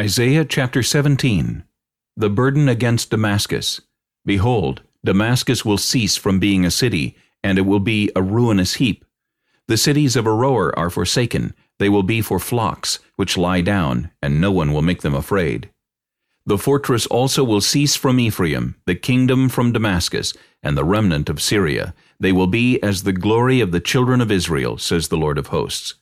Isaiah chapter 17 The burden against Damascus. Behold, Damascus will cease from being a city, and it will be a ruinous heap. The cities of Aroer are forsaken, they will be for flocks, which lie down, and no one will make them afraid. The fortress also will cease from Ephraim, the kingdom from Damascus, and the remnant of Syria. They will be as the glory of the children of Israel, says the Lord of hosts.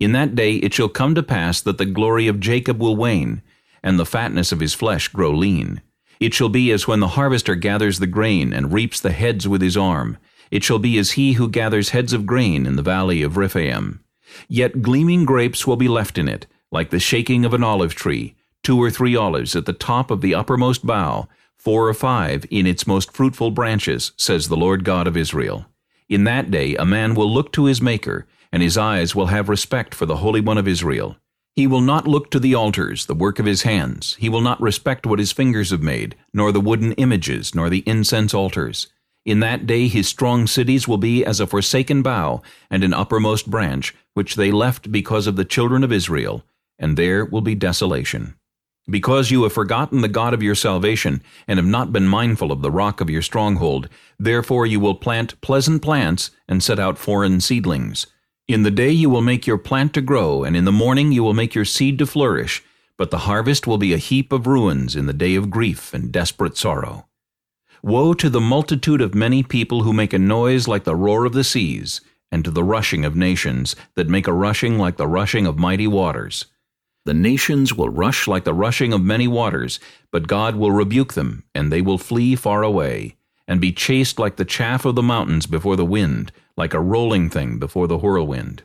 In that day it shall come to pass that the glory of Jacob will wane, and the fatness of his flesh grow lean. It shall be as when the harvester gathers the grain and reaps the heads with his arm. It shall be as he who gathers heads of grain in the valley of Rephaim. Yet gleaming grapes will be left in it, like the shaking of an olive tree, two or three olives at the top of the uppermost bough, four or five in its most fruitful branches, says the Lord God of Israel. In that day a man will look to his Maker, and his eyes will have respect for the Holy One of Israel. He will not look to the altars, the work of his hands. He will not respect what his fingers have made, nor the wooden images, nor the incense altars. In that day his strong cities will be as a forsaken bough, and an uppermost branch, which they left because of the children of Israel, and there will be desolation. Because you have forgotten the God of your salvation, and have not been mindful of the rock of your stronghold, therefore you will plant pleasant plants, and set out foreign seedlings. In the day you will make your plant to grow, and in the morning you will make your seed to flourish, but the harvest will be a heap of ruins in the day of grief and desperate sorrow. Woe to the multitude of many people who make a noise like the roar of the seas, and to the rushing of nations that make a rushing like the rushing of mighty waters. The nations will rush like the rushing of many waters, but God will rebuke them, and they will flee far away, and be chased like the chaff of the mountains before the wind, like a rolling thing before the whirlwind.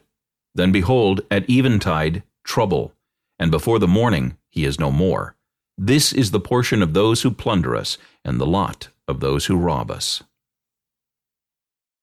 Then behold, at eventide, trouble, and before the morning he is no more. This is the portion of those who plunder us, and the lot of those who rob us.